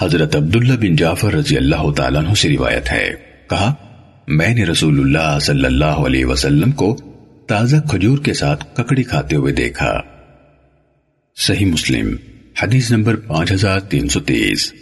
حضرت عبداللہ بن جعفر رضی اللہ تعالیٰ عنہ سے روایت ہے۔ کہا، میں نے رسول اللہ صلی اللہ علیہ وسلم کو تازہ کھجور کے ساتھ ککڑی کھاتے ہوئے دیکھا۔ صحیح مسلم، حدیث نمبر پانچ ہزار تین سو تیس۔